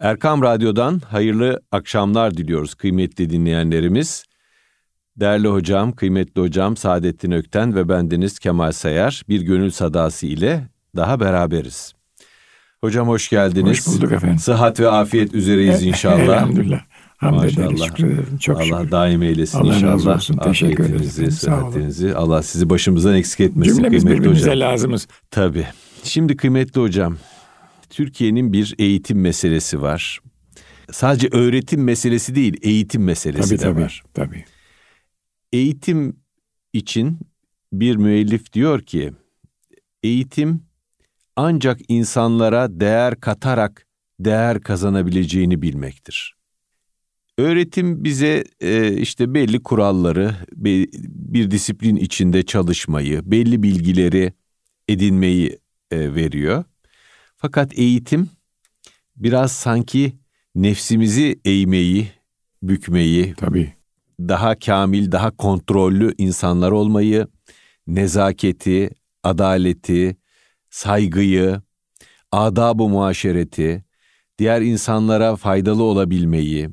Erkam Radyo'dan hayırlı akşamlar diliyoruz kıymetli dinleyenlerimiz. Değerli hocam, kıymetli hocam Saadettin Ökten ve bendeniz Kemal Sayar bir gönül sadası ile daha beraberiz. Hocam hoş geldiniz. Hoş bulduk efendim. Sıhhat ve afiyet üzereyiz inşallah. Elhamdülillah. Hamd ederiz, şükrederim. Çok Allah şükür. daim eylesin Allah inşallah. razı olsun. Teşekkür olun. sıhhatinizi. Allah sizi başımızdan eksik etmesin Cümlemiz kıymetli birbirimize hocam. lazımız. Tabii. Şimdi kıymetli hocam, Türkiye'nin bir eğitim meselesi var. Sadece öğretim meselesi değil, eğitim meselesi Tabii de tabii. var. tabii. Eğitim için bir müellif diyor ki, eğitim ancak insanlara değer katarak değer kazanabileceğini bilmektir. Öğretim bize e, işte belli kuralları, be- bir disiplin içinde çalışmayı, belli bilgileri edinmeyi e, veriyor. Fakat eğitim biraz sanki nefsimizi eğmeyi, bükmeyi, Tabii. daha kamil, daha kontrollü insanlar olmayı, nezaketi, adaleti, saygıyı, adab-ı muaşereti, diğer insanlara faydalı olabilmeyi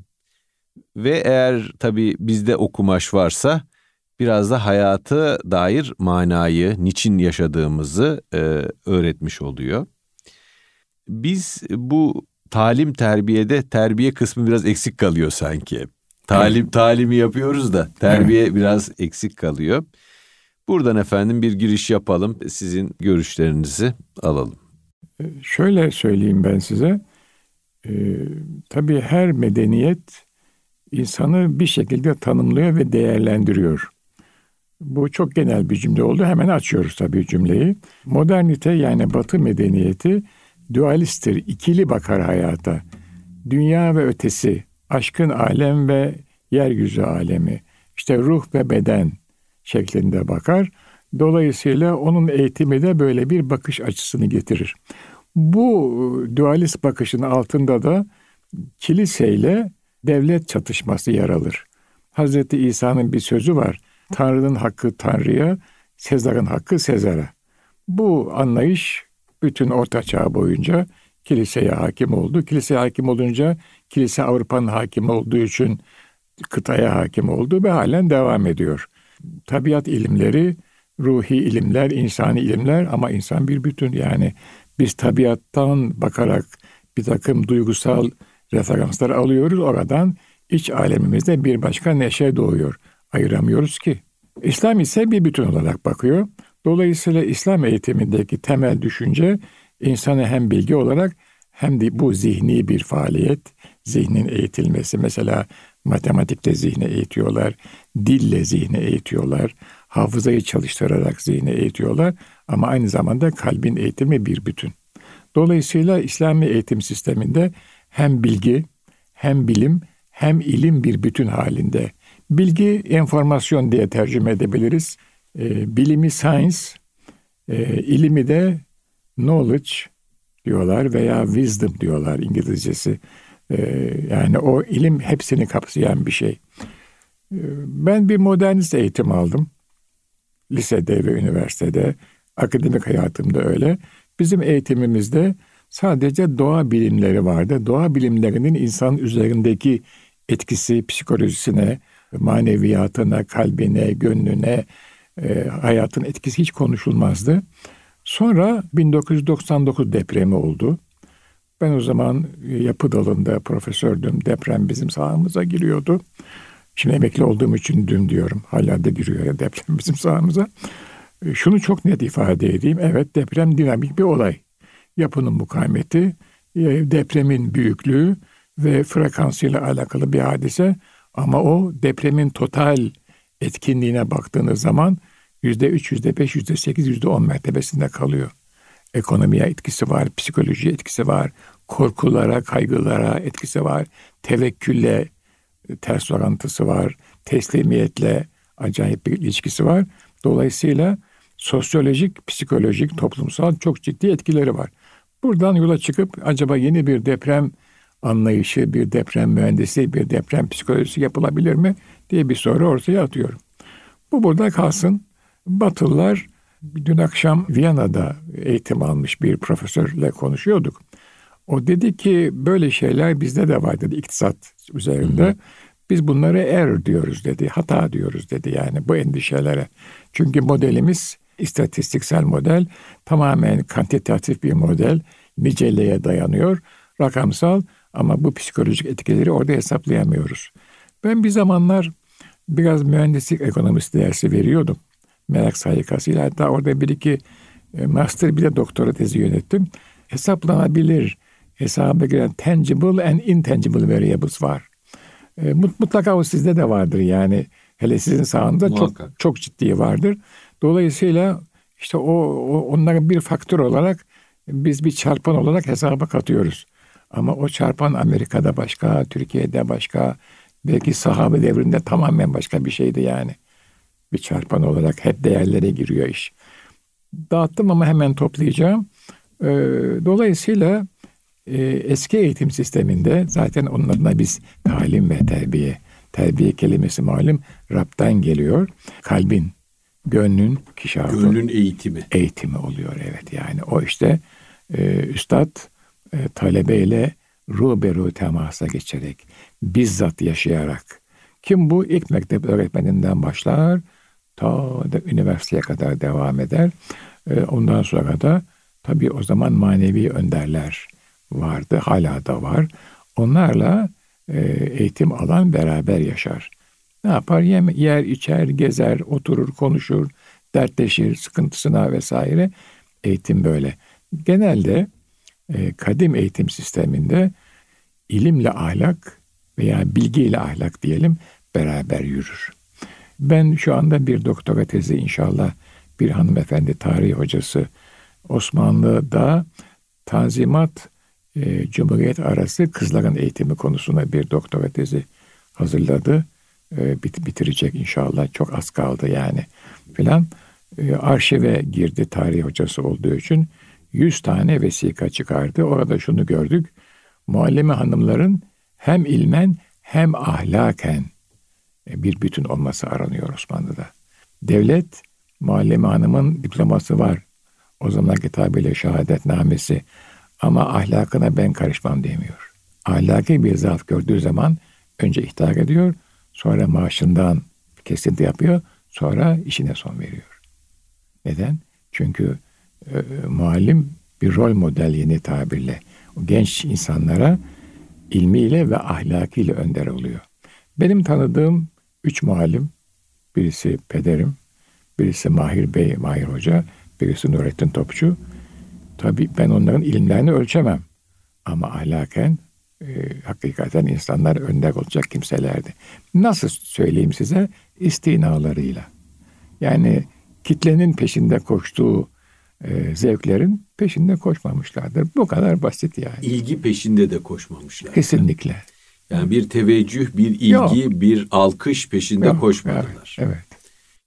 ve eğer tabii bizde okumaş varsa biraz da hayatı dair manayı, niçin yaşadığımızı e, öğretmiş oluyor. Biz bu talim terbiyede terbiye kısmı biraz eksik kalıyor sanki. Talim talimi yapıyoruz da terbiye biraz eksik kalıyor. Buradan efendim bir giriş yapalım. Sizin görüşlerinizi alalım. Şöyle söyleyeyim ben size. Ee, tabii her medeniyet insanı bir şekilde tanımlıyor ve değerlendiriyor. Bu çok genel bir cümle oldu. Hemen açıyoruz tabii cümleyi. Modernite yani Batı medeniyeti dualisttir, ikili bakar hayata. Dünya ve ötesi, aşkın alem ve yeryüzü alemi, işte ruh ve beden şeklinde bakar. Dolayısıyla onun eğitimi de böyle bir bakış açısını getirir. Bu dualist bakışın altında da kiliseyle devlet çatışması yer alır. Hazreti İsa'nın bir sözü var. Tanrı'nın hakkı Tanrı'ya, Sezar'ın hakkı Sezar'a. Bu anlayış bütün Orta Çağ boyunca kiliseye hakim oldu. Kiliseye hakim olunca kilise Avrupa'nın hakim olduğu için kıtaya hakim oldu ve halen devam ediyor. Tabiat ilimleri, ruhi ilimler, insani ilimler ama insan bir bütün yani biz tabiattan bakarak bir takım duygusal referanslar alıyoruz. Oradan iç alemimizde bir başka neşe doğuyor. Ayıramıyoruz ki. İslam ise bir bütün olarak bakıyor. Dolayısıyla İslam eğitimindeki temel düşünce insanı hem bilgi olarak hem de bu zihni bir faaliyet, zihnin eğitilmesi. Mesela matematikle zihni eğitiyorlar, dille zihni eğitiyorlar, hafızayı çalıştırarak zihni eğitiyorlar ama aynı zamanda kalbin eğitimi bir bütün. Dolayısıyla İslami eğitim sisteminde hem bilgi, hem bilim, hem ilim bir bütün halinde. Bilgi, enformasyon diye tercüme edebiliriz. E, bilimi science, e, ilimi de knowledge diyorlar veya wisdom diyorlar İngilizcesi. E, yani o ilim hepsini kapsayan bir şey. E, ben bir modernist eğitim aldım. Lisede ve üniversitede, akademik hayatımda öyle. Bizim eğitimimizde sadece doğa bilimleri vardı. Doğa bilimlerinin insan üzerindeki etkisi psikolojisine, maneviyatına, kalbine, gönlüne, e, hayatın etkisi hiç konuşulmazdı. Sonra 1999 depremi oldu. Ben o zaman yapı dalında profesördüm. Deprem bizim sahamıza giriyordu. Şimdi emekli olduğum için dün diyorum. Hala da giriyor deprem bizim sahamıza. E, Şunu çok net ifade edeyim. Evet deprem dinamik bir olay. Yapının mukavemeti, e, depremin büyüklüğü ve frekansıyla alakalı bir hadise. Ama o depremin total etkinliğine baktığınız zaman yüzde üç, yüzde beş, yüzde sekiz, yüzde on mertebesinde kalıyor. Ekonomiye etkisi var, psikolojiye etkisi var, korkulara, kaygılara etkisi var, tevekkülle e, ters orantısı var, teslimiyetle acayip bir ilişkisi var. Dolayısıyla sosyolojik, psikolojik, toplumsal çok ciddi etkileri var. Buradan yola çıkıp acaba yeni bir deprem anlayışı, bir deprem mühendisi, bir deprem psikolojisi yapılabilir mi diye bir soru ortaya atıyorum. Bu burada kalsın. Batılılar dün akşam Viyana'da eğitim almış bir profesörle konuşuyorduk. O dedi ki böyle şeyler bizde de var dedi iktisat üzerinde. Hı hı. Biz bunları error diyoruz dedi, hata diyoruz dedi yani bu endişelere. Çünkü modelimiz istatistiksel model tamamen kantitatif bir model, niceliğe dayanıyor, rakamsal ama bu psikolojik etkileri orada hesaplayamıyoruz. Ben bir zamanlar biraz mühendislik ekonomisi dersi veriyordum. Merak sayıkasıyla hatta orada bir iki e, master bir de doktora tezi yönettim. Hesaplanabilir, hesaba giren tangible and intangible variables var. E, mutlaka o sizde de vardır yani. Hele sizin sağında çok çok ciddi vardır. Dolayısıyla işte o, o onların bir faktör olarak biz bir çarpan olarak hesaba katıyoruz. Ama o çarpan Amerika'da başka, Türkiye'de başka, belki sahabe devrinde tamamen başka bir şeydi yani. Bir çarpan olarak hep değerlere giriyor iş. Dağıttım ama hemen toplayacağım. Ee, dolayısıyla e, eski eğitim sisteminde zaten onun adına biz talim ve terbiye, terbiye kelimesi malum Rab'dan geliyor. Kalbin, gönlün, kişafın. Gönlün eğitimi. Eğitimi oluyor evet yani. O işte e, üstad e, talebeyle ruberu temasa geçerek, bizzat yaşayarak. Kim bu? İlk mektep öğretmeninden başlar, ta da üniversiteye kadar devam eder. E, ondan sonra da tabii o zaman manevi önderler vardı, hala da var. Onlarla e, eğitim alan beraber yaşar. Ne yapar? Yer, içer, gezer, oturur, konuşur, dertleşir, sıkıntısına vesaire. Eğitim böyle. Genelde e, kadim eğitim sisteminde ilimle ahlak veya bilgiyle ahlak diyelim beraber yürür. Ben şu anda bir doktora tezi inşallah bir hanımefendi tarih hocası Osmanlı'da Tanzimat e, Cumhuriyet arası kızların eğitimi konusunda bir doktora tezi hazırladı. E, bit, bitirecek inşallah. Çok az kaldı yani filan. E, arşive girdi tarih hocası olduğu için 100 tane vesika çıkardı. Orada şunu gördük. Muallime hanımların hem ilmen hem ahlaken e, bir bütün olması aranıyor Osmanlı'da. Devlet muallime hanımın diploması var. O zamanki tabirle şehadetnamesi ama ahlakına ben karışmam demiyor. Ahlaki bir zaaf gördüğü zaman önce ihtar ediyor, sonra maaşından kesinti yapıyor, sonra işine son veriyor. Neden? Çünkü e, muallim bir rol model yeni tabirle. O genç insanlara ilmiyle ve ahlakıyla önder oluyor. Benim tanıdığım üç muallim, birisi pederim, birisi Mahir Bey, Mahir Hoca, birisi Nurettin Topçu. Tabii ben onların ilimlerini ölçemem. Ama ahlaken e, hakikaten insanlar önder olacak kimselerdi. Nasıl söyleyeyim size? İstinalarıyla. Yani kitlenin peşinde koştuğu e, zevklerin peşinde koşmamışlardır. Bu kadar basit yani. İlgi peşinde de koşmamışlar. Kesinlikle. Yani bir teveccüh, bir ilgi, Yok. bir alkış peşinde Yok. koşmadılar. Evet, evet.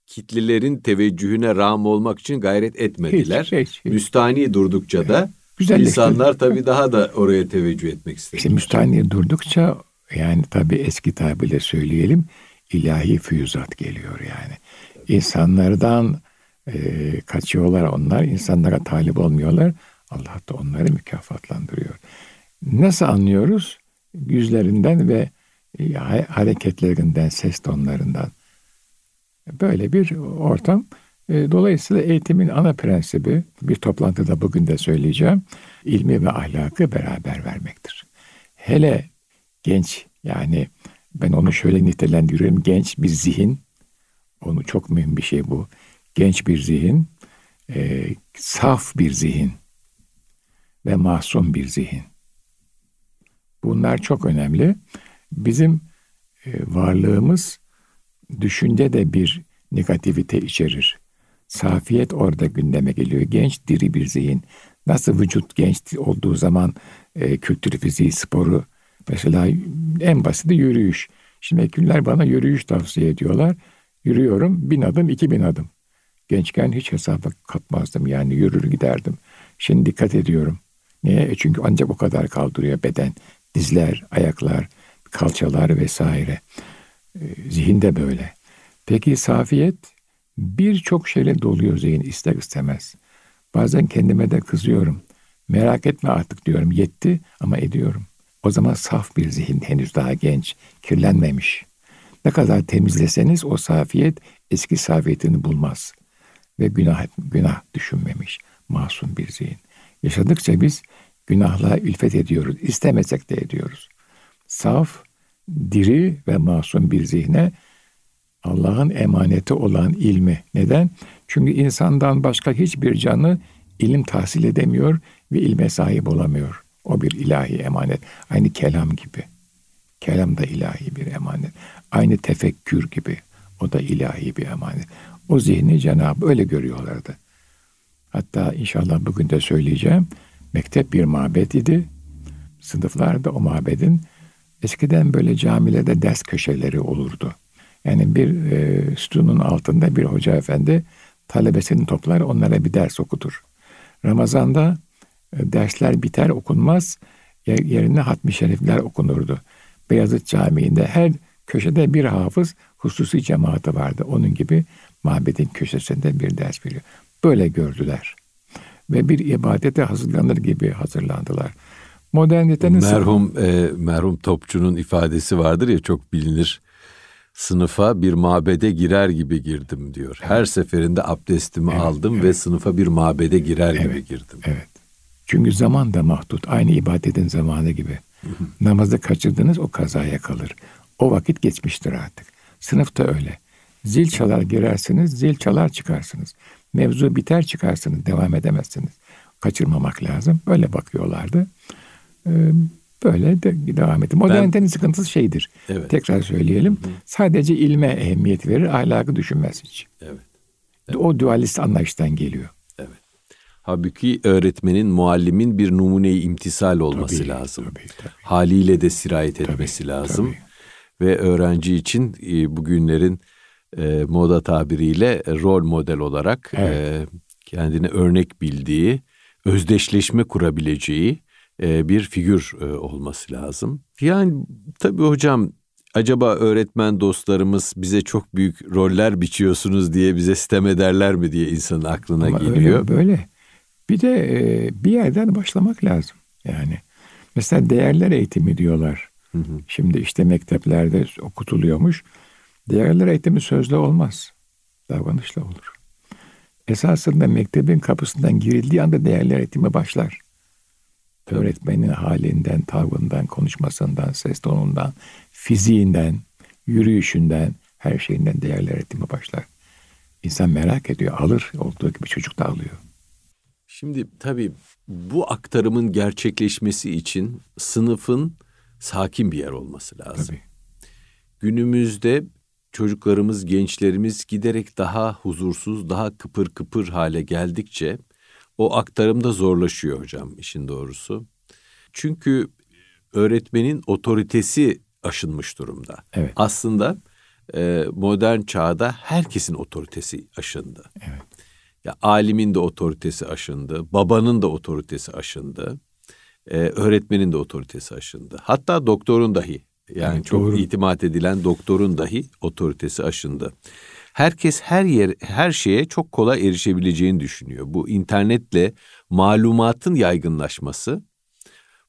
Kitlelerin teveccühüne rağm olmak için gayret etmediler. Hiç, hiç, hiç. Müstani durdukça da Güzellik insanlar tabii daha da oraya teveccüh etmek istediler. İşte müstani durdukça yani tabii eski tabirle söyleyelim ilahi füyüzat geliyor yani. İnsanlardan e, kaçıyorlar onlar, insanlara talip olmuyorlar. Allah da onları mükafatlandırıyor. Nasıl anlıyoruz? Yüzlerinden ve e, hareketlerinden, ses tonlarından. Böyle bir ortam. E, dolayısıyla eğitimin ana prensibi, bir toplantıda bugün de söyleyeceğim, ilmi ve ahlakı beraber vermektir. Hele genç, yani ben onu şöyle nitelendiriyorum, genç bir zihin, onu çok mühim bir şey bu genç bir zihin, e, saf bir zihin ve masum bir zihin. Bunlar çok önemli. Bizim e, varlığımız düşünce de bir negativite içerir. Safiyet orada gündeme geliyor. Genç, diri bir zihin. Nasıl vücut genç olduğu zaman e, kültürü, fiziği, sporu, mesela en basiti yürüyüş. Şimdi hekimler bana yürüyüş tavsiye ediyorlar. Yürüyorum bin adım, iki bin adım. Gençken hiç hesaba katmazdım yani yürür giderdim. Şimdi dikkat ediyorum. Niye? E çünkü ancak o kadar kaldırıyor beden. Dizler, ayaklar, kalçalar vesaire. E, zihin de böyle. Peki safiyet birçok şeyle doluyor zihin ister istemez. Bazen kendime de kızıyorum. Merak etme artık diyorum yetti ama ediyorum. O zaman saf bir zihin henüz daha genç, kirlenmemiş. Ne kadar temizleseniz o safiyet eski safiyetini bulmaz. Ve günah, günah düşünmemiş, masum bir zihin. Yaşadıkça biz günahla ülfet ediyoruz. İstemesek de ediyoruz. Saf, diri ve masum bir zihne Allah'ın emaneti olan ilmi. Neden? Çünkü insandan başka hiçbir canlı ilim tahsil edemiyor ve ilme sahip olamıyor. O bir ilahi emanet. Aynı kelam gibi. Kelam da ilahi bir emanet. Aynı tefekkür gibi. O da ilahi bir emanet. O zihni Cenab-ı öyle görüyorlardı. Hatta inşallah bugün de söyleyeceğim. Mektep bir mabet idi. Sınıflarda o mabedin eskiden böyle camilerde ders köşeleri olurdu. Yani bir e, sütunun altında bir hoca efendi talebesini toplar onlara bir ders okutur. Ramazan'da e, dersler biter okunmaz yerine hatmi şerifler okunurdu. Beyazıt Camii'nde her köşede bir hafız hususi cemaati vardı. Onun gibi mabedin köşesinde bir ders veriyor. Böyle gördüler. Ve bir ibadete hazırlanır gibi hazırlandılar. Modernitenin merhum e, merhum topçunun ifadesi vardır ya çok bilinir. Sınıfa bir mabede girer gibi girdim diyor. Evet. Her seferinde abdestimi evet, aldım evet. ve sınıfa bir mabede girer evet, gibi girdim. Evet. Çünkü zaman da mahdut. Aynı ibadetin zamanı gibi. Namazı kaçırdınız o kazaya kalır. O vakit geçmiştir artık. Sınıfta öyle. Zil çalar girersiniz, zil çalar çıkarsınız. Mevzu biter çıkarsınız, devam edemezsiniz. Kaçırmamak lazım. Böyle bakıyorlardı. Ee, böyle de devam etti. Modernitenin ben, sıkıntısı şeydir. Evet. Tekrar söyleyelim. Hı. Sadece ilme ehemmiyet verir, ahlakı düşünmez hiç. Evet. evet. O dualist anlayıştan geliyor. Evet. Halbuki öğretmenin, muallimin bir numune-i imtisal olması tabii, lazım. Tabii, tabii. Haliyle de sirayet etmesi tabii, lazım. Tabii. Ve öğrenci için e, bugünlerin e, moda tabiriyle rol model olarak evet. e, kendine örnek bildiği, özdeşleşme kurabileceği e, bir figür e, olması lazım. Yani tabii hocam acaba öğretmen dostlarımız bize çok büyük roller biçiyorsunuz diye bize sitem ederler mi diye insanın aklına Ama geliyor. Öyle, böyle. Bir de e, bir yerden başlamak lazım. Yani mesela değerler eğitimi diyorlar. Hı hı. Şimdi işte mekteplerde okutuluyormuş. Değerler eğitimi sözle olmaz. Davranışla olur. Esasında mektebin kapısından girildiği anda değerler eğitimi başlar. Öğretmenin halinden, tavrından, konuşmasından, ses tonundan, fiziğinden, yürüyüşünden, her şeyinden değerler eğitimi başlar. İnsan merak ediyor, alır. Olduğu gibi çocuk da alıyor. Şimdi tabii bu aktarımın gerçekleşmesi için sınıfın sakin bir yer olması lazım. Tabii. Günümüzde çocuklarımız, gençlerimiz giderek daha huzursuz, daha kıpır kıpır hale geldikçe o aktarım da zorlaşıyor hocam işin doğrusu. Çünkü öğretmenin otoritesi aşınmış durumda. Evet. Aslında e, modern çağda herkesin otoritesi aşındı. Evet. Ya alimin de otoritesi aşındı, babanın da otoritesi aşındı, e, öğretmenin de otoritesi aşındı. Hatta doktorun dahi yani evet, çok doğru. itimat edilen doktorun dahi otoritesi aşındı. Herkes her yer her şeye çok kolay erişebileceğini düşünüyor. Bu internetle malumatın yaygınlaşması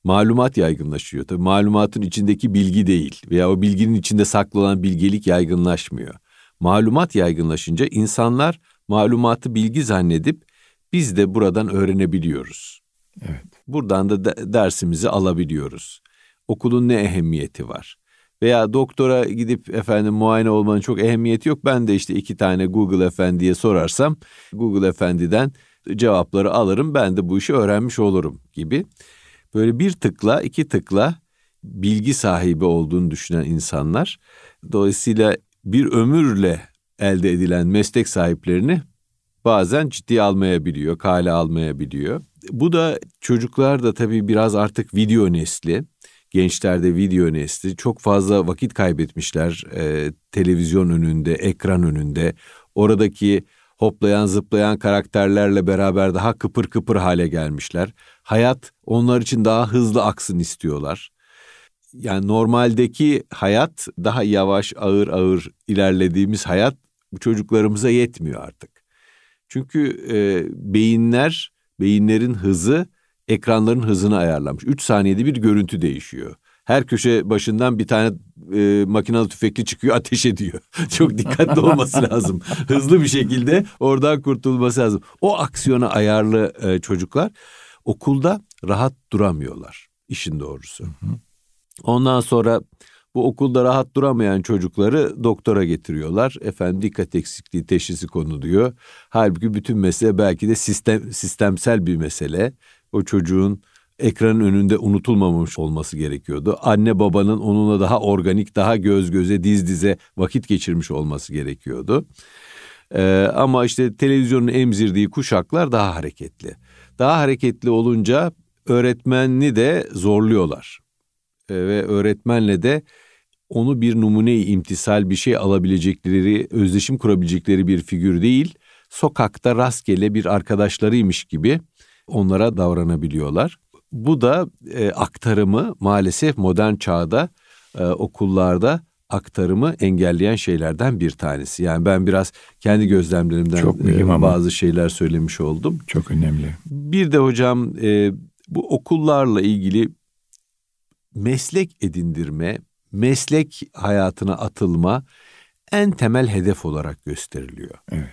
malumat yaygınlaşıyor. Tabii malumatın içindeki bilgi değil veya o bilginin içinde saklı olan bilgelik yaygınlaşmıyor. Malumat yaygınlaşınca insanlar malumatı bilgi zannedip biz de buradan öğrenebiliyoruz. Evet. Buradan da dersimizi alabiliyoruz. Okulun ne ehemmiyeti var? Veya doktora gidip efendim muayene olmanın çok ehemmiyeti yok. Ben de işte iki tane Google Efendi'ye sorarsam Google Efendi'den cevapları alırım. Ben de bu işi öğrenmiş olurum gibi. Böyle bir tıkla iki tıkla bilgi sahibi olduğunu düşünen insanlar dolayısıyla bir ömürle elde edilen meslek sahiplerini bazen ciddiye almayabiliyor, kale almayabiliyor. Bu da çocuklar da tabii biraz artık video nesli gençlerde video nesli çok fazla vakit kaybetmişler e, televizyon önünde, ekran önünde. Oradaki hoplayan zıplayan karakterlerle beraber daha kıpır kıpır hale gelmişler. Hayat onlar için daha hızlı aksın istiyorlar. Yani normaldeki hayat daha yavaş ağır ağır ilerlediğimiz hayat bu çocuklarımıza yetmiyor artık. Çünkü e, beyinler, beyinlerin hızı ekranların hızını ayarlamış. 3 saniyede bir görüntü değişiyor. Her köşe başından bir tane e, makinalı tüfekli çıkıyor ateş ediyor. Çok dikkatli olması lazım. Hızlı bir şekilde oradan kurtulması lazım. O aksiyona ayarlı e, çocuklar okulda rahat duramıyorlar işin doğrusu. Ondan sonra bu okulda rahat duramayan çocukları doktora getiriyorlar. Efendim dikkat eksikliği teşhisi konuluyor. Halbuki bütün mesele belki de sistem sistemsel bir mesele. O çocuğun ekranın önünde unutulmamış olması gerekiyordu. Anne babanın onunla daha organik, daha göz göze, diz dize vakit geçirmiş olması gerekiyordu. Ee, ama işte televizyonun emzirdiği kuşaklar daha hareketli. Daha hareketli olunca öğretmenini de zorluyorlar. Ee, ve öğretmenle de onu bir numune-i imtisal bir şey alabilecekleri, özdeşim kurabilecekleri bir figür değil, sokakta rastgele bir arkadaşlarıymış gibi onlara davranabiliyorlar. Bu da e, aktarımı maalesef modern çağda e, okullarda aktarımı engelleyen şeylerden bir tanesi. Yani ben biraz kendi gözlemlerimden Çok e, bazı şeyler söylemiş oldum. Çok önemli. Bir de hocam e, bu okullarla ilgili meslek edindirme, meslek hayatına atılma en temel hedef olarak gösteriliyor. Evet.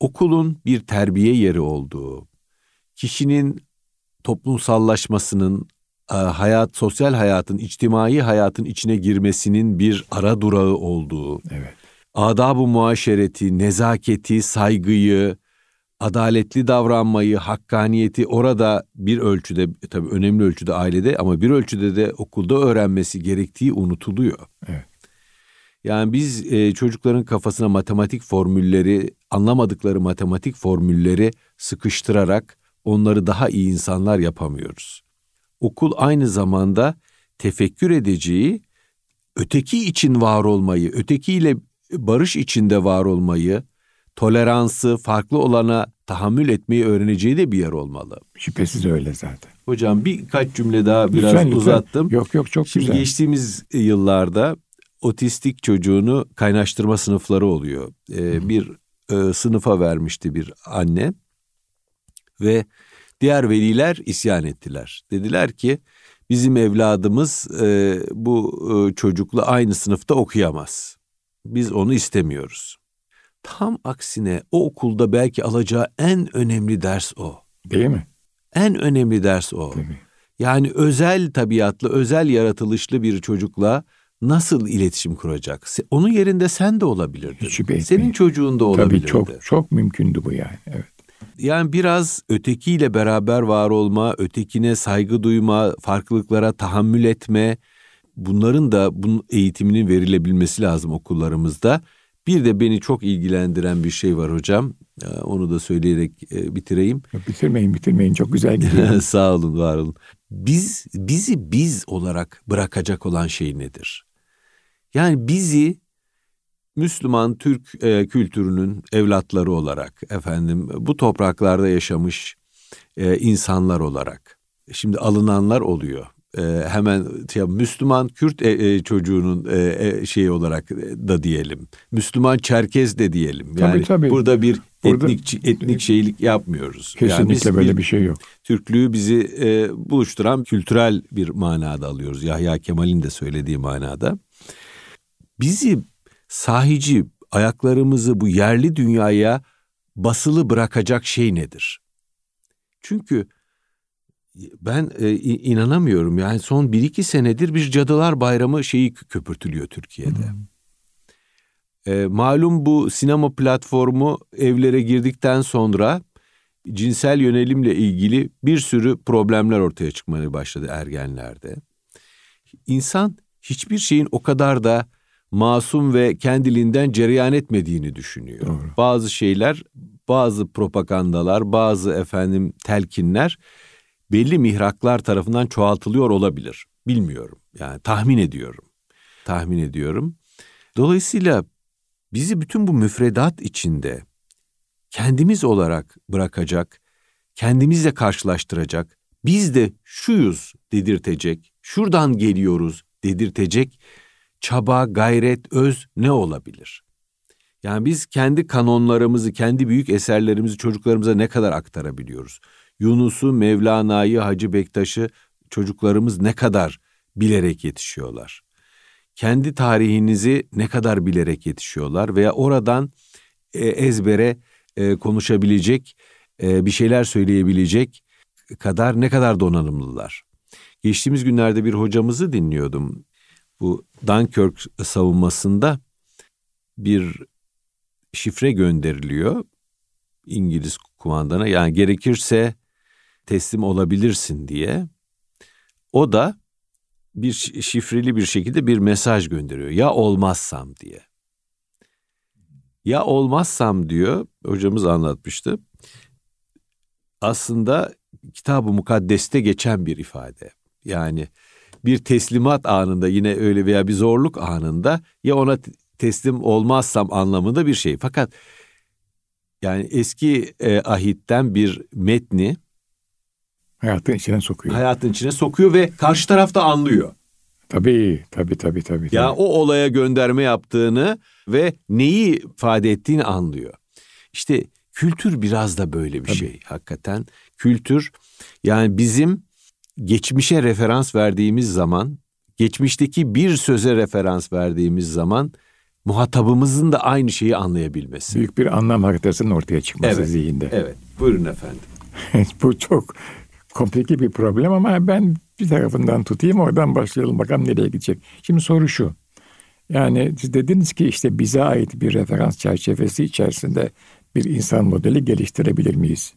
Okulun bir terbiye yeri olduğu, kişinin toplumsallaşmasının, e, hayat, sosyal hayatın, içtimai hayatın içine girmesinin bir ara durağı olduğu, evet. adab-ı muaşereti, nezaketi, saygıyı, adaletli davranmayı, hakkaniyeti orada bir ölçüde, tabii önemli ölçüde ailede ama bir ölçüde de okulda öğrenmesi gerektiği unutuluyor. Evet. Yani biz e, çocukların kafasına matematik formülleri, anlamadıkları matematik formülleri sıkıştırarak onları daha iyi insanlar yapamıyoruz. Okul aynı zamanda tefekkür edeceği, öteki için var olmayı, ötekiyle barış içinde var olmayı, toleransı, farklı olana tahammül etmeyi öğreneceği de bir yer olmalı. Şüphesiz öyle zaten. Hocam birkaç cümle daha biraz lütfen, lütfen. uzattım. Yok yok çok Şimdi güzel. geçtiğimiz yıllarda otistik çocuğunu kaynaştırma sınıfları oluyor. Ee, bir e, sınıfa vermişti bir anne ve diğer veliler isyan ettiler. Dediler ki bizim evladımız e, bu e, çocukla aynı sınıfta okuyamaz. Biz onu istemiyoruz. Tam aksine o okulda belki alacağı en önemli ders o. Değil mi? En önemli ders o. Tabii. Yani özel tabiatlı, özel yaratılışlı bir çocukla nasıl iletişim kuracak? Onun yerinde sen de olabilirdin. Hiç Senin çocuğun da olabilirdi. Tabii çok çok mümkündü bu yani. Evet. Yani biraz ötekiyle beraber var olma, ötekine saygı duyma, farklılıklara tahammül etme, bunların da bunun eğitiminin verilebilmesi lazım okullarımızda. Bir de beni çok ilgilendiren bir şey var hocam. Ee, onu da söyleyerek e, bitireyim. Bitirmeyin, bitirmeyin. Çok güzel gidiyor. Sağ olun, var olun. Biz bizi biz olarak bırakacak olan şey nedir? Yani bizi Müslüman Türk e, kültürünün evlatları olarak efendim bu topraklarda yaşamış e, insanlar olarak şimdi alınanlar oluyor e, hemen ya, Müslüman Kürt e, e, çocuğunun e, e, şeyi olarak da diyelim. Müslüman Çerkez de diyelim. Yani tabii, tabii. burada bir burada, etnik etnik şeylik yapmıyoruz. Kesinlikle yani böyle bir, şey yok. Türklüğü bizi e, buluşturan kültürel bir manada alıyoruz. Yahya Kemal'in de söylediği manada. Bizi sahici ayaklarımızı bu yerli dünyaya basılı bırakacak şey nedir? Çünkü ben e, inanamıyorum. Yani son bir iki senedir bir Cadılar Bayramı şeyi köpürtülüyor Türkiye'de. Hmm. E, malum bu sinema platformu evlere girdikten sonra cinsel yönelimle ilgili bir sürü problemler ortaya çıkmaya başladı ergenlerde. İnsan hiçbir şeyin o kadar da masum ve kendiliğinden cereyan etmediğini düşünüyor. Doğru. Bazı şeyler, bazı propagandalar, bazı efendim telkinler belli mihraklar tarafından çoğaltılıyor olabilir. Bilmiyorum. Yani tahmin ediyorum. Tahmin ediyorum. Dolayısıyla bizi bütün bu müfredat içinde kendimiz olarak bırakacak, kendimizle karşılaştıracak, biz de şuyuz dedirtecek, şuradan geliyoruz dedirtecek çaba, gayret, öz ne olabilir? Yani biz kendi kanonlarımızı, kendi büyük eserlerimizi çocuklarımıza ne kadar aktarabiliyoruz? Yunus'u, Mevlana'yı, Hacı Bektaş'ı çocuklarımız ne kadar bilerek yetişiyorlar? Kendi tarihinizi ne kadar bilerek yetişiyorlar veya oradan e, ezbere e, konuşabilecek, e, bir şeyler söyleyebilecek kadar ne kadar donanımlılar? Geçtiğimiz günlerde bir hocamızı dinliyordum. Bu Dunkirk savunmasında bir şifre gönderiliyor İngiliz kumandana. Yani gerekirse teslim olabilirsin diye. O da bir şifreli bir şekilde bir mesaj gönderiyor. Ya olmazsam diye. Ya olmazsam diyor hocamız anlatmıştı. Aslında kitab-ı mukaddeste geçen bir ifade. Yani bir teslimat anında yine öyle veya bir zorluk anında ya ona teslim olmazsam anlamında bir şey. Fakat yani eski e, ahitten bir metni hayatın içine sokuyor. Hayatın içine sokuyor ve karşı taraf da anlıyor. Tabii, tabii, tabii, tabii. Ya tabii. o olaya gönderme yaptığını ve neyi ifade ettiğini anlıyor. İşte kültür biraz da böyle bir tabii. şey hakikaten. Kültür yani bizim geçmişe referans verdiğimiz zaman, geçmişteki bir söze referans verdiğimiz zaman muhatabımızın da aynı şeyi anlayabilmesi. Büyük bir anlam haritasının ortaya çıkması evet, zihinde. Evet, buyurun efendim. Bu çok komplike bir problem ama ben bir tarafından tutayım oradan başlayalım bakalım nereye gidecek. Şimdi soru şu. Yani siz dediniz ki işte bize ait bir referans çerçevesi içerisinde bir insan modeli geliştirebilir miyiz?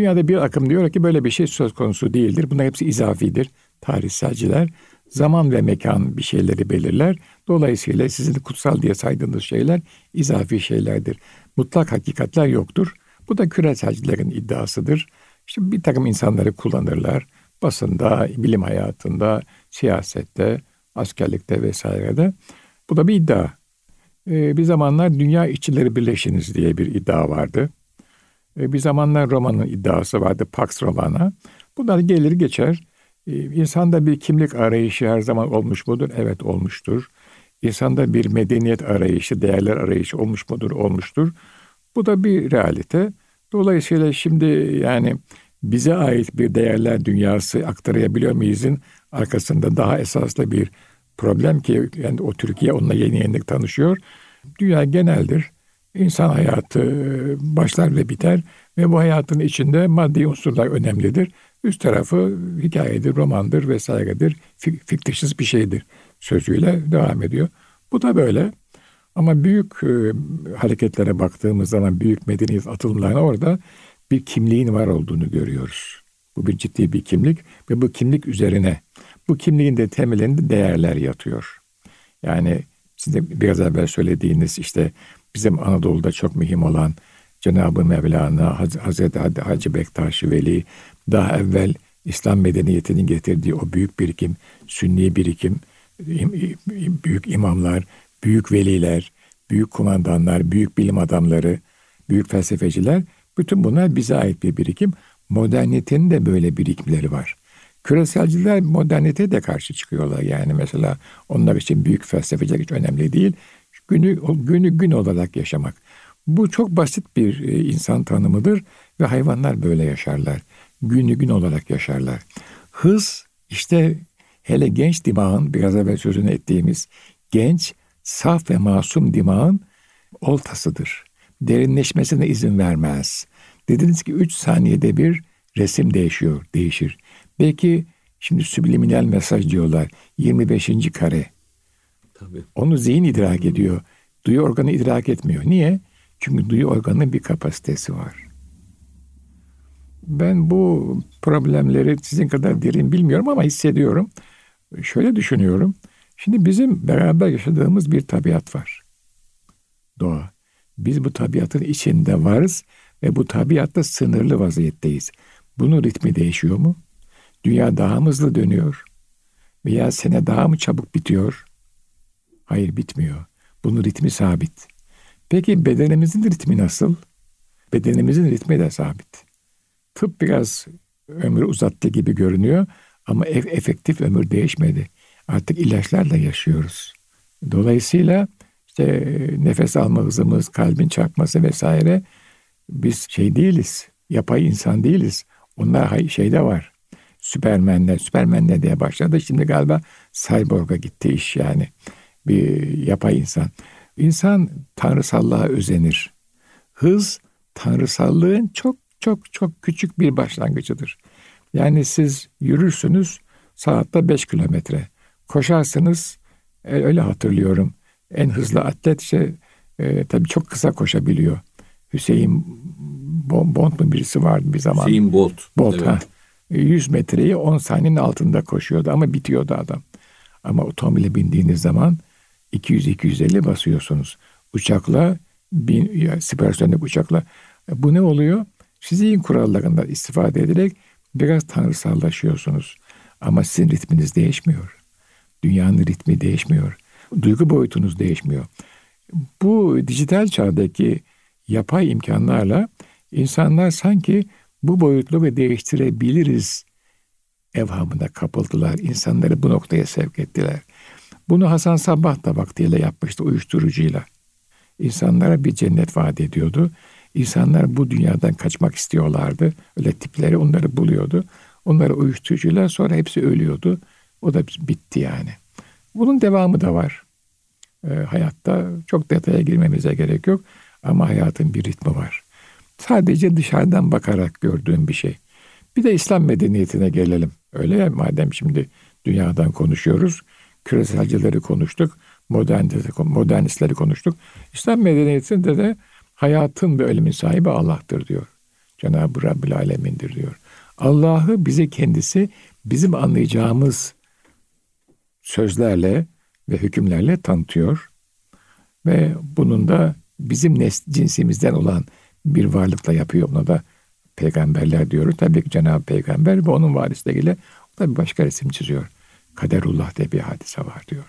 Dünyada bir akım diyor ki böyle bir şey söz konusu değildir. Bunlar hepsi izafidir. Tarihselciler zaman ve mekan bir şeyleri belirler. Dolayısıyla sizin kutsal diye saydığınız şeyler izafi şeylerdir. Mutlak hakikatler yoktur. Bu da küreselcilerin iddiasıdır. İşte bir takım insanları kullanırlar. Basında, bilim hayatında, siyasette, askerlikte vesairede. Bu da bir iddia. Ee, bir zamanlar dünya işçileri birleşiniz diye bir iddia vardı. Ee, bir zamanlar romanın iddiası vardı, Pax Romana. Bunlar gelir geçer. Ee, insanda bir kimlik arayışı her zaman olmuş mudur? Evet olmuştur. İnsanda bir medeniyet arayışı, değerler arayışı olmuş mudur? Olmuştur. Bu da bir realite. Dolayısıyla şimdi yani bize ait bir değerler dünyası aktarabiliyor muyuzun arkasında daha esaslı bir problem ki yani o Türkiye onunla yeni yeni tanışıyor. Dünya geneldir. İnsan hayatı başlar ve biter ve bu hayatın içinde maddi unsurlar önemlidir. Üst tarafı hikayedir, romandır vesairedir. Fiktişsiz bir şeydir sözüyle devam ediyor. Bu da böyle. Ama büyük e, hareketlere baktığımız zaman büyük medeniyet atılımlarına orada bir kimliğin var olduğunu görüyoruz. Bu bir ciddi bir kimlik ve bu kimlik üzerine bu kimliğin de temelinde değerler yatıyor. Yani sizin biraz evvel söylediğiniz işte bizim Anadolu'da çok mühim olan Cenab-ı Mevlana, Hazreti Hacı Bektaş Veli, daha evvel İslam medeniyetinin getirdiği o büyük birikim, sünni birikim, büyük imamlar, büyük veliler, büyük kumandanlar, büyük bilim adamları, büyük felsefeciler, bütün bunlar bize ait bir birikim. Modernitenin de böyle birikimleri var. Küreselciler modernite de karşı çıkıyorlar. Yani mesela onlar için büyük felsefeciler hiç önemli değil. Günü, günü gün olarak yaşamak. Bu çok basit bir e, insan tanımıdır ve hayvanlar böyle yaşarlar. Günü gün olarak yaşarlar. Hız işte hele genç dimağın biraz evvel sözünü ettiğimiz genç, saf ve masum dimağın oltasıdır. Derinleşmesine izin vermez. Dediniz ki üç saniyede bir resim değişiyor, değişir. Belki şimdi subliminal mesaj diyorlar. 25. kare. Tabii. Onu zihin idrak ediyor. Duyu organı idrak etmiyor. Niye? Çünkü duyu organının bir kapasitesi var. Ben bu problemleri sizin kadar derin bilmiyorum ama hissediyorum. Şöyle düşünüyorum. Şimdi bizim beraber yaşadığımız bir tabiat var. Doğa. Biz bu tabiatın içinde varız ve bu tabiatta sınırlı vaziyetteyiz. Bunun ritmi değişiyor mu? Dünya daha hızlı dönüyor? Veya sene daha mı çabuk bitiyor? Hayır bitmiyor. Bunun ritmi sabit. Peki bedenimizin ritmi nasıl? Bedenimizin ritmi de sabit. Tıp biraz ömür uzattı gibi görünüyor ama efektif ömür değişmedi. Artık ilaçlarla yaşıyoruz. Dolayısıyla işte nefes alma hızımız, kalbin çarpması vesaire biz şey değiliz. Yapay insan değiliz. Onlar şeyde var. Süpermenler, Süpermenler diye başladı. Şimdi galiba Cyborg'a gitti iş yani. Bir yapay insan. İnsan tanrısallığa özenir. Hız tanrısallığın çok çok çok küçük bir başlangıcıdır. Yani siz yürürsünüz saatte 5 kilometre. Koşarsınız e, öyle hatırlıyorum. En hızlı atlet şey, e, tabii çok kısa koşabiliyor. Hüseyin Bolt mu birisi vardı bir zaman. Hüseyin Bolt. Bolt evet. ha. 100 metreyi 10 saniyenin altında koşuyordu ama bitiyordu adam. Ama otomobile bindiğiniz zaman 200-250 basıyorsunuz. Uçakla, bin, ya, süpersonik uçakla. E, bu ne oluyor? Fiziğin kurallarından istifade ederek biraz tanrısallaşıyorsunuz. Ama sizin ritminiz değişmiyor. Dünyanın ritmi değişmiyor. Duygu boyutunuz değişmiyor. Bu dijital çağdaki yapay imkanlarla insanlar sanki bu boyutları değiştirebiliriz evhamına kapıldılar. İnsanları bu noktaya sevk ettiler. Bunu Hasan Sabbah da vaktiyle yapmıştı uyuşturucuyla. İnsanlara bir cennet vaat ediyordu. İnsanlar bu dünyadan kaçmak istiyorlardı. Öyle tipleri onları buluyordu. Onları uyuşturucuyla sonra hepsi ölüyordu. O da bitti yani. Bunun devamı da var. E, hayatta çok detaya girmemize gerek yok. Ama hayatın bir ritmi var. Sadece dışarıdan bakarak gördüğüm bir şey. Bir de İslam medeniyetine gelelim. Öyle ya madem şimdi dünyadan konuşuyoruz. Küreselcileri konuştuk. Modernistleri konuştuk. İslam medeniyetinde de hayatın ve ölümün sahibi Allah'tır diyor. Cenab-ı Rabbil Alemin'dir diyor. Allah'ı bize kendisi bizim anlayacağımız sözlerle ve hükümlerle tanıtıyor. Ve bunun da bizim nesl cinsimizden olan bir varlıkla yapıyor. Ona da peygamberler diyoruz. Tabii ki Cenab-ı Peygamber ve onun varisleriyle o da bir başka resim çiziyor. Kaderullah diye bir hadise var diyor.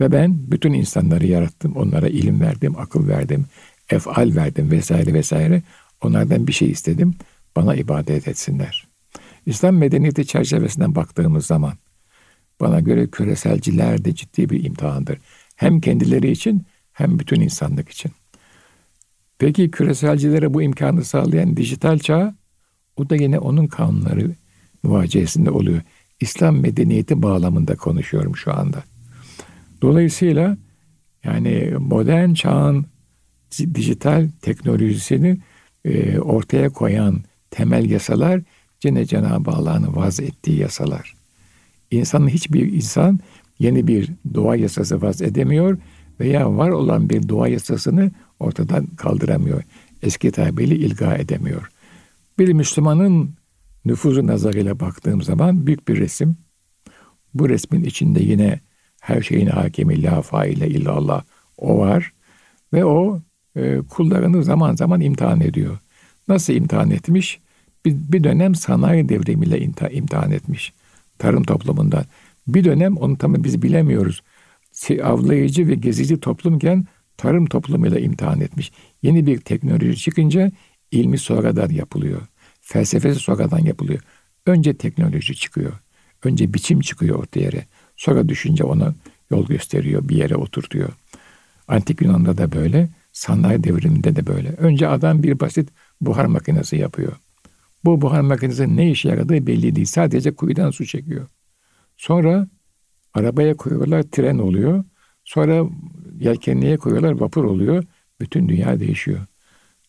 Ve ben bütün insanları yarattım. Onlara ilim verdim, akıl verdim, efal verdim vesaire vesaire. Onlardan bir şey istedim. Bana ibadet etsinler. İslam medeniyeti çerçevesinden baktığımız zaman bana göre küreselciler de ciddi bir imtihandır. Hem kendileri için hem bütün insanlık için. Peki küreselcilere bu imkanı sağlayan dijital çağ o da yine onun kanunları muvaciyesinde oluyor. İslam medeniyeti bağlamında konuşuyorum şu anda. Dolayısıyla yani modern çağın dijital teknolojisini e, ortaya koyan temel yasalar Cene Cenab-ı Allah'ın vaz ettiği yasalar. İnsanın hiçbir insan yeni bir doğa yasası vaz edemiyor veya var olan bir doğa yasasını ortadan kaldıramıyor. Eski tabiriyle ilga edemiyor. Bir Müslümanın nüfuzu nazarıyla baktığım zaman büyük bir resim. Bu resmin içinde yine her şeyin hakemi la faile illallah o var. Ve o e, kullarını zaman zaman imtihan ediyor. Nasıl imtihan etmiş? Bir, bir dönem sanayi devrimiyle imtihan, imtihan etmiş. Tarım toplumundan. Bir dönem onu tam biz bilemiyoruz. Avlayıcı ve gezici toplumken tarım toplumuyla imtihan etmiş. Yeni bir teknoloji çıkınca ilmi sonradan yapılıyor. Felsefesi sonradan yapılıyor. Önce teknoloji çıkıyor. Önce biçim çıkıyor ortaya. Sonra düşünce ona yol gösteriyor, bir yere oturtuyor. Antik Yunan'da da böyle, sanayi devriminde de böyle. Önce adam bir basit buhar makinesi yapıyor. Bu buhar makinesi ne işe yaradığı belli değil. Sadece kuyudan su çekiyor. Sonra arabaya koyuyorlar, tren oluyor. Sonra yelkenliğe koyuyorlar, vapur oluyor. Bütün dünya değişiyor.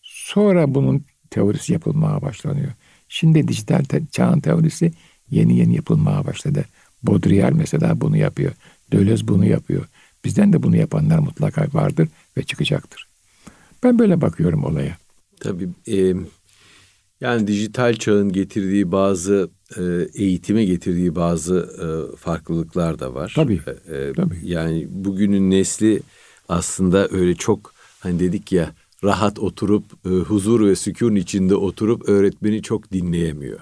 Sonra bunun teorisi yapılmaya başlanıyor. Şimdi dijital te- çağın teorisi yeni yeni yapılmaya başladı. Baudrillard mesela bunu yapıyor. Deleuze bunu yapıyor. Bizden de bunu yapanlar mutlaka vardır ve çıkacaktır. Ben böyle bakıyorum olaya. Tabii e, yani dijital çağın getirdiği bazı e, eğitime getirdiği bazı e, farklılıklar da var. Tabii. E, e, tabii. Yani bugünün nesli aslında öyle çok hani dedik ya rahat oturup e, huzur ve sükun içinde oturup öğretmeni çok dinleyemiyor.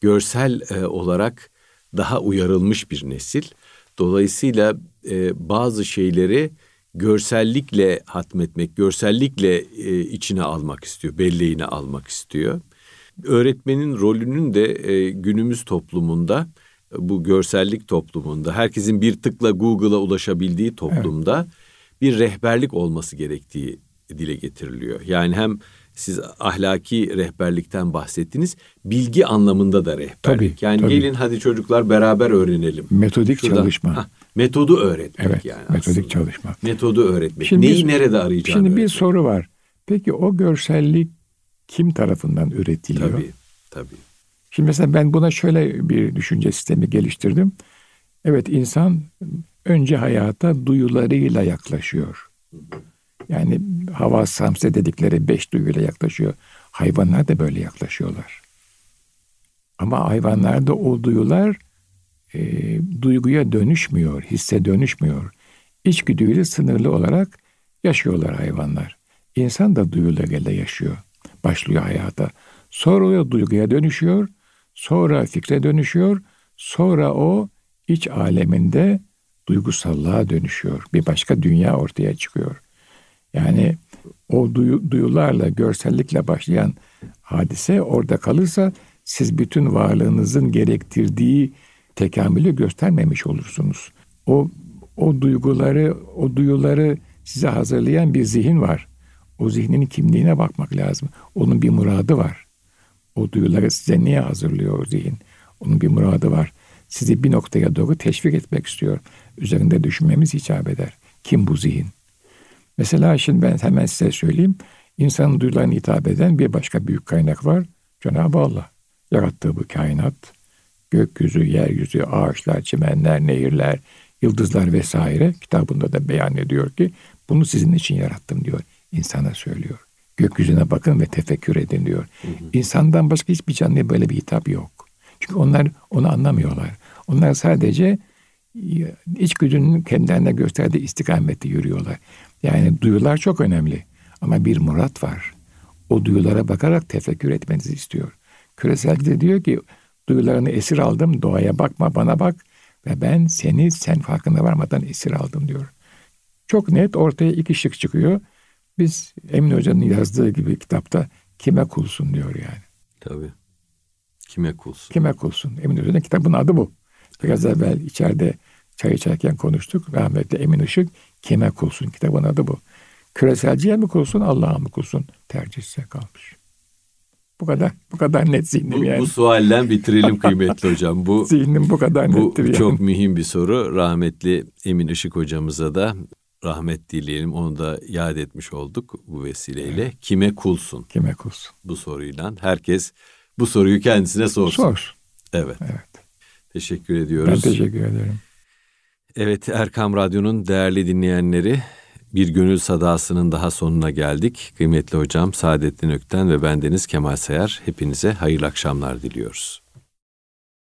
Görsel e, olarak daha uyarılmış bir nesil. Dolayısıyla e, bazı şeyleri görsellikle hatmetmek, görsellikle e, içine almak istiyor, belleğine almak istiyor. Öğretmenin rolünün de e, günümüz toplumunda, bu görsellik toplumunda, herkesin bir tıkla Google'a ulaşabildiği toplumda evet. bir rehberlik olması gerektiği dile getiriliyor. Yani hem siz ahlaki rehberlikten bahsettiniz. Bilgi anlamında da rehberlik. Tabii, yani tabii. gelin hadi çocuklar beraber öğrenelim. Metodik Şurada- çalışma. Hah, metodu öğretmek evet, yani metodik aslında. çalışma. Metodu öğretmek. Şimdi Neyi bir- nerede arayacağını Şimdi bir öğretmek. soru var. Peki o görsellik kim tarafından üretiliyor? Tabii, tabii. Şimdi mesela ben buna şöyle bir düşünce sistemi geliştirdim. Evet insan önce hayata duyularıyla yaklaşıyor. Yani hava samse dedikleri beş duyuyla yaklaşıyor. Hayvanlar da böyle yaklaşıyorlar. Ama hayvanlarda o duyular e, duyguya dönüşmüyor, hisse dönüşmüyor. İçgüdüyle sınırlı olarak yaşıyorlar hayvanlar. İnsan da duyularıyla yaşıyor. Başlıyor hayata. Sonra o duyguya dönüşüyor. Sonra fikre dönüşüyor. Sonra o iç aleminde duygusallığa dönüşüyor. Bir başka dünya ortaya çıkıyor. Yani o duyu, duyularla, görsellikle başlayan hadise orada kalırsa siz bütün varlığınızın gerektirdiği tekamülü göstermemiş olursunuz. O o duyguları, o duyuları size hazırlayan bir zihin var. O zihnin kimliğine bakmak lazım. Onun bir muradı var. O duyuları size niye hazırlıyor o zihin? Onun bir muradı var. Sizi bir noktaya doğru teşvik etmek istiyor. Üzerinde düşünmemiz icap eder. Kim bu zihin? Mesela şimdi ben hemen size söyleyeyim. İnsanın duyularına hitap eden bir başka büyük kaynak var. Cenab-ı Allah. Yarattığı bu kainat, gökyüzü, yeryüzü, ağaçlar, çimenler, nehirler, yıldızlar vesaire kitabında da beyan ediyor ki bunu sizin için yarattım diyor. İnsana söylüyor. Gökyüzüne bakın ve tefekkür edin diyor. İnsandan başka hiçbir canlıya böyle bir hitap yok. Çünkü onlar onu anlamıyorlar. Onlar sadece içgüdünün kendilerine gösterdiği istikamette yürüyorlar. Yani duyular çok önemli. Ama bir murat var. O duyulara bakarak tefekkür etmenizi istiyor. Küreselci de diyor ki duyularını esir aldım. Doğaya bakma bana bak. Ve ben seni sen farkına varmadan esir aldım diyor. Çok net ortaya iki şık çıkıyor. Biz Emin Hoca'nın yazdığı gibi kitapta kime kulsun diyor yani. Tabii. Kime kulsun? Kime kulsun? Emin Hoca'nın kitabının adı bu. Biraz evvel içeride çay içerken konuştuk. Rahmetli Emin Işık kime kulsun? Kitabın adı bu. Küreselciye mi kulsun, Allah'a mı kulsun? Tercih size kalmış. Bu kadar, bu kadar net zihnim Bu, yani. bu sualden bitirelim kıymetli hocam. Bu Zihnim bu kadar bu nettir yani. çok mühim bir soru. Rahmetli Emin Işık hocamıza da rahmet dileyelim. Onu da yad etmiş olduk bu vesileyle. Kime kulsun? Kime kulsun? Bu soruyla herkes bu soruyu kendisine sorsun. Sor. Evet. Evet. Teşekkür Ben ediyoruz. teşekkür ederim. Evet Erkam Radyo'nun değerli dinleyenleri bir gönül sadasının daha sonuna geldik. Kıymetli hocam Saadettin Ökten ve bendeniz Kemal Sayar hepinize hayırlı akşamlar diliyoruz.